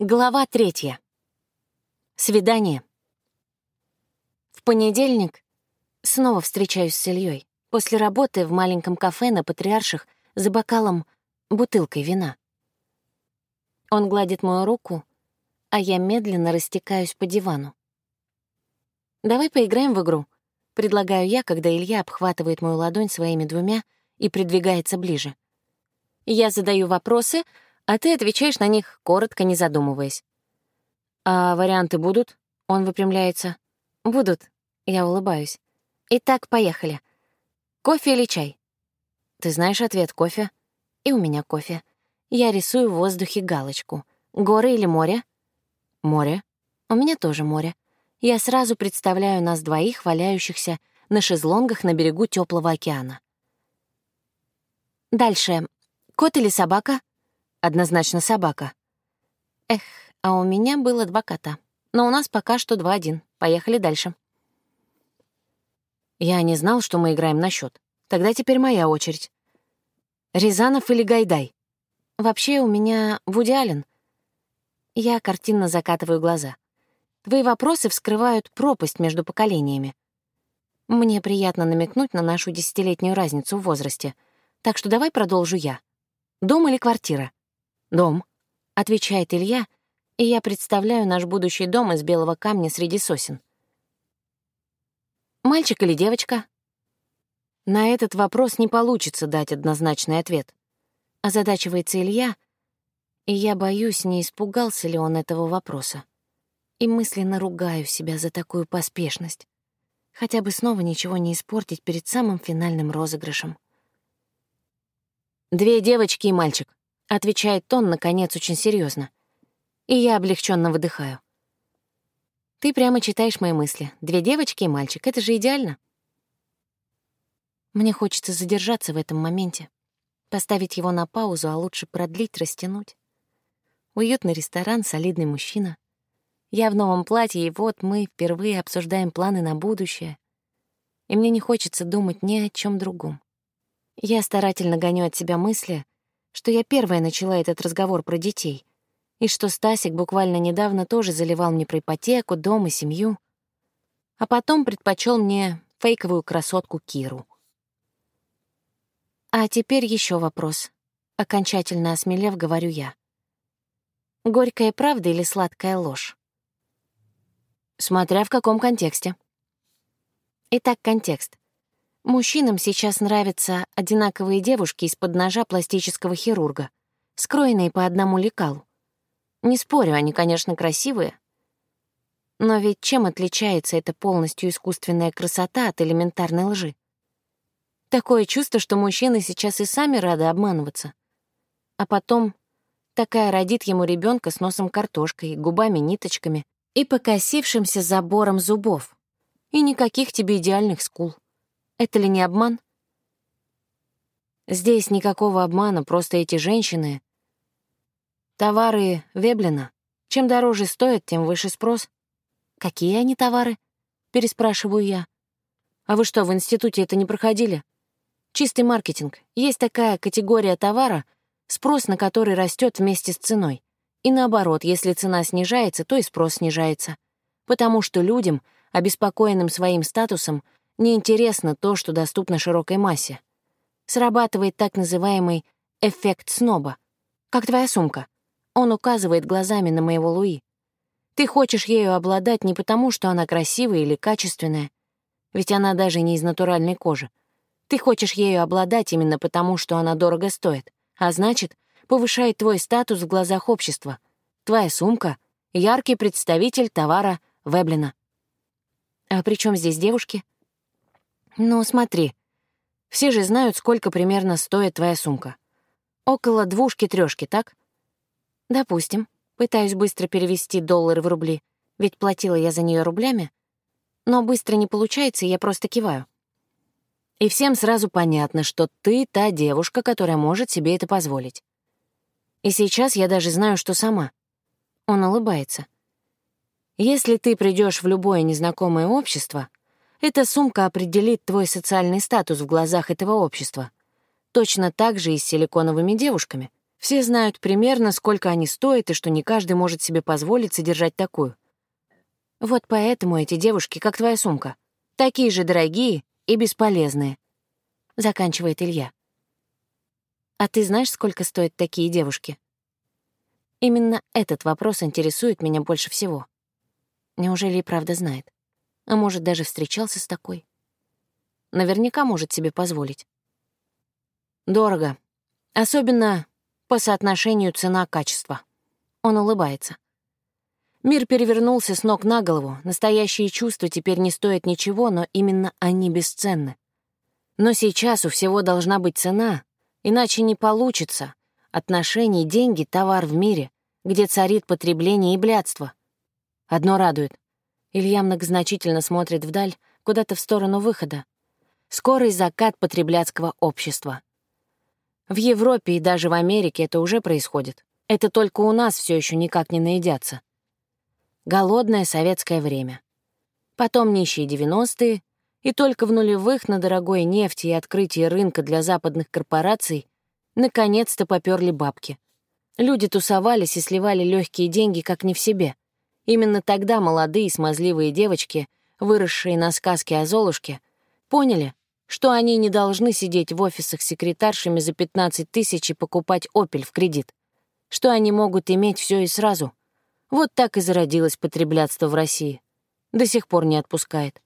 Глава третья. Свидание. В понедельник снова встречаюсь с Ильей. После работы в маленьком кафе на Патриарших за бокалом бутылкой вина. Он гладит мою руку, а я медленно растекаюсь по дивану. «Давай поиграем в игру», — предлагаю я, когда Илья обхватывает мою ладонь своими двумя и придвигается ближе. Я задаю вопросы, а ты отвечаешь на них, коротко, не задумываясь. «А варианты будут?» — он выпрямляется. «Будут», — я улыбаюсь. «Итак, поехали. Кофе или чай?» Ты знаешь ответ — кофе. И у меня кофе. Я рисую в воздухе галочку. Горы или море? Море. У меня тоже море. Я сразу представляю нас двоих, валяющихся на шезлонгах на берегу теплого океана. Дальше. Кот или собака? Однозначно собака. Эх, а у меня было два кота. Но у нас пока что два-один. Поехали дальше. Я не знал, что мы играем на счет. Тогда теперь моя очередь. Рязанов или Гайдай? Вообще у меня Вуди Аллен. Я картинно закатываю глаза. Твои вопросы вскрывают пропасть между поколениями. Мне приятно намекнуть на нашу десятилетнюю разницу в возрасте. Так что давай продолжу я. Дом или квартира? Дом, — отвечает Илья, и я представляю наш будущий дом из белого камня среди сосен. Мальчик или девочка? На этот вопрос не получится дать однозначный ответ. Озадачивается Илья, и я боюсь, не испугался ли он этого вопроса. И мысленно ругаю себя за такую поспешность. Хотя бы снова ничего не испортить перед самым финальным розыгрышем. «Две девочки и мальчик», — отвечает он, наконец, очень серьезно. И я облегченно выдыхаю. Ты прямо читаешь мои мысли. Две девочки и мальчик — это же идеально. Мне хочется задержаться в этом моменте, поставить его на паузу, а лучше продлить, растянуть. Уютный ресторан, солидный мужчина. Я в новом платье, и вот мы впервые обсуждаем планы на будущее. И мне не хочется думать ни о чем другом. Я старательно гоню от себя мысли, что я первая начала этот разговор про детей, и что Стасик буквально недавно тоже заливал мне про ипотеку, дом и семью, а потом предпочел мне фейковую красотку Киру. А теперь еще вопрос. Окончательно осмелев, говорю я. Горькая правда или сладкая ложь? Смотря в каком контексте. Итак, контекст. Мужчинам сейчас нравятся одинаковые девушки из-под ножа пластического хирурга, скроенные по одному лекалу. Не спорю, они, конечно, красивые. Но ведь чем отличается эта полностью искусственная красота от элементарной лжи? Такое чувство, что мужчины сейчас и сами рады обманываться. А потом такая родит ему ребенка с носом картошкой, губами-ниточками и покосившимся забором зубов. И никаких тебе идеальных скул. Это ли не обман? Здесь никакого обмана, просто эти женщины Товары Веблина. Чем дороже стоят, тем выше спрос. Какие они товары? Переспрашиваю я. А вы что, в институте это не проходили? Чистый маркетинг. Есть такая категория товара, спрос на который растет вместе с ценой. И наоборот, если цена снижается, то и спрос снижается. Потому что людям, обеспокоенным своим статусом, неинтересно то, что доступно широкой массе. Срабатывает так называемый эффект сноба. Как твоя сумка. Он указывает глазами на моего Луи. Ты хочешь ею обладать не потому, что она красивая или качественная, ведь она даже не из натуральной кожи. Ты хочешь ею обладать именно потому, что она дорого стоит, а значит, повышает твой статус в глазах общества. Твоя сумка — яркий представитель товара Веблина. А при чем здесь девушки? Ну, смотри. Все же знают, сколько примерно стоит твоя сумка. Около двушки-трёшки, так? Допустим. Пытаюсь быстро перевести доллары в рубли, ведь платила я за нее рублями. Но быстро не получается, и я просто киваю. И всем сразу понятно, что ты та девушка, которая может себе это позволить. И сейчас я даже знаю, что сама. Он улыбается. Если ты придешь в любое незнакомое общество, эта сумка определит твой социальный статус в глазах этого общества. Точно так же и с силиконовыми девушками. Все знают примерно, сколько они стоят, и что не каждый может себе позволить содержать такую. Вот поэтому эти девушки, как твоя сумка, такие же дорогие и бесполезные. Заканчивает Илья. А ты знаешь, сколько стоят такие девушки? Именно этот вопрос интересует меня больше всего. Неужели и правда знает? А может, даже встречался с такой? Наверняка может себе позволить. Дорого. Особенно по соотношению цена-качество. Он улыбается. Мир перевернулся с ног на голову, настоящие чувства теперь не стоят ничего, но именно они бесценны. Но сейчас у всего должна быть цена, иначе не получится. Отношения, деньги — товар в мире, где царит потребление и блядство. Одно радует. Илья многозначительно смотрит вдаль, куда-то в сторону выхода. Скорый закат потребляцкого общества. В Европе и даже в Америке это уже происходит. Это только у нас все еще никак не наедятся. Голодное советское время. Потом нищие 90-е, и только в нулевых на дорогой нефти и открытии рынка для западных корпораций наконец-то поперли бабки. Люди тусовались и сливали легкие деньги как не в себе. Именно тогда молодые смазливые девочки, выросшие на сказке о Золушке, поняли, что они не должны сидеть в офисах секретаршами за 15 тысяч и покупать «Опель» в кредит, что они могут иметь все и сразу. Вот так и зародилось потреблятство в России. До сих пор не отпускает.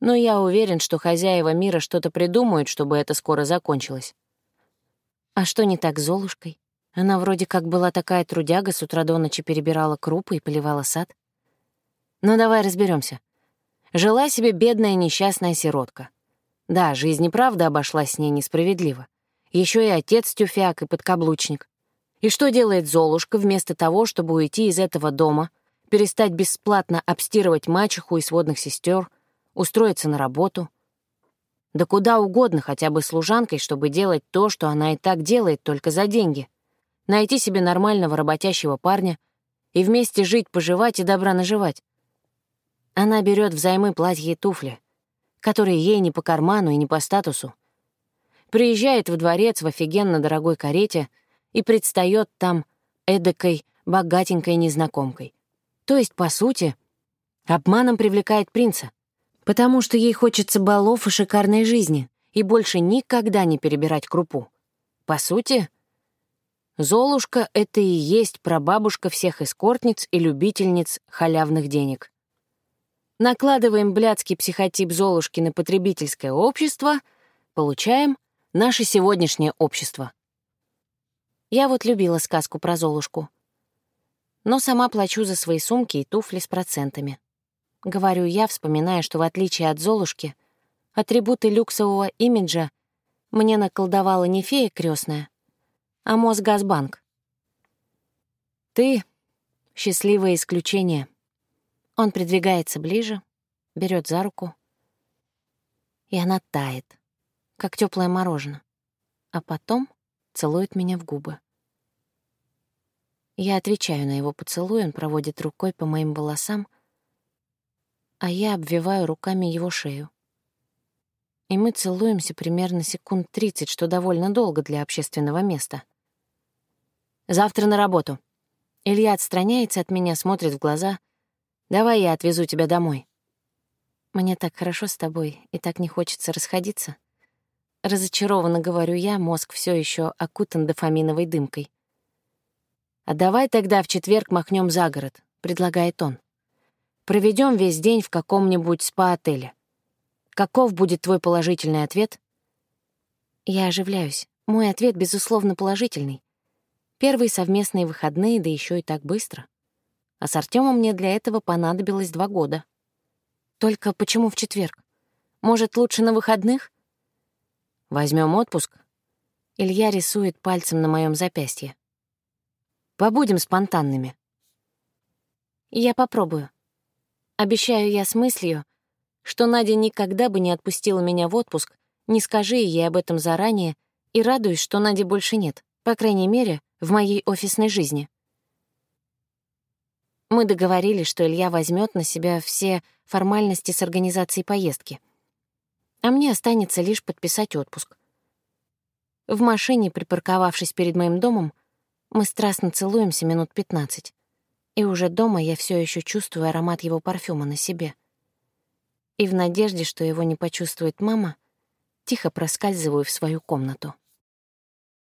Но я уверен, что хозяева мира что-то придумают, чтобы это скоро закончилось. А что не так с Золушкой? Она вроде как была такая трудяга, с утра до ночи перебирала крупы и поливала сад. Ну давай разберемся. Жила себе бедная несчастная сиротка. Да, жизнь и правда обошлась с ней несправедливо. Еще и отец тюфяк и подкаблучник. И что делает Золушка вместо того, чтобы уйти из этого дома, перестать бесплатно обстирывать мачеху и сводных сестер, устроиться на работу? Да куда угодно, хотя бы служанкой, чтобы делать то, что она и так делает только за деньги. Найти себе нормального работящего парня и вместе жить, поживать и добра наживать. Она берет взаймы платья и туфли, которые ей не по карману и не по статусу. Приезжает в дворец в офигенно дорогой карете и предстает там эдакой богатенькой незнакомкой. То есть, по сути, обманом привлекает принца, потому что ей хочется балов и шикарной жизни и больше никогда не перебирать крупу. По сути, Золушка — это и есть прабабушка всех эскортниц и любительниц халявных денег. Накладываем блядский психотип Золушки на потребительское общество, получаем наше сегодняшнее общество. Я вот любила сказку про Золушку. Но сама плачу за свои сумки и туфли с процентами. Говорю я, вспоминая, что в отличие от Золушки, атрибуты люксового имиджа мне наколдовала не фея крестная, а Мосгазбанк. Ты — счастливое исключение. Он придвигается ближе, берет за руку, и она тает, как теплое мороженое, а потом целует меня в губы. Я отвечаю на его поцелуй, он проводит рукой по моим волосам, а я обвиваю руками его шею. И мы целуемся примерно секунд 30, что довольно долго для общественного места. Завтра на работу. Илья отстраняется от меня, смотрит в глаза — Давай я отвезу тебя домой. Мне так хорошо с тобой, и так не хочется расходиться. Разочарованно говорю я, мозг все еще окутан дофаминовой дымкой. «А давай тогда в четверг махнем за город», — предлагает он. Проведем весь день в каком-нибудь спа-отеле. Каков будет твой положительный ответ?» Я оживляюсь. Мой ответ, безусловно, положительный. Первые совместные выходные, да еще и так быстро. А с Артемом мне для этого понадобилось два года. Только почему в четверг? Может, лучше на выходных? Возьмем отпуск. Илья рисует пальцем на моем запястье. Побудем спонтанными. Я попробую. Обещаю я с мыслью, что Надя никогда бы не отпустила меня в отпуск, не скажи ей об этом заранее, и радуюсь, что Нади больше нет, по крайней мере, в моей офисной жизни. Мы договорились, что Илья возьмет на себя все формальности с организацией поездки. А мне останется лишь подписать отпуск. В машине, припарковавшись перед моим домом, Мы страстно целуемся минут пятнадцать. И уже дома я все еще чувствую аромат его парфюма на себе. И в надежде, что его не почувствует мама, тихо проскальзываю в свою комнату.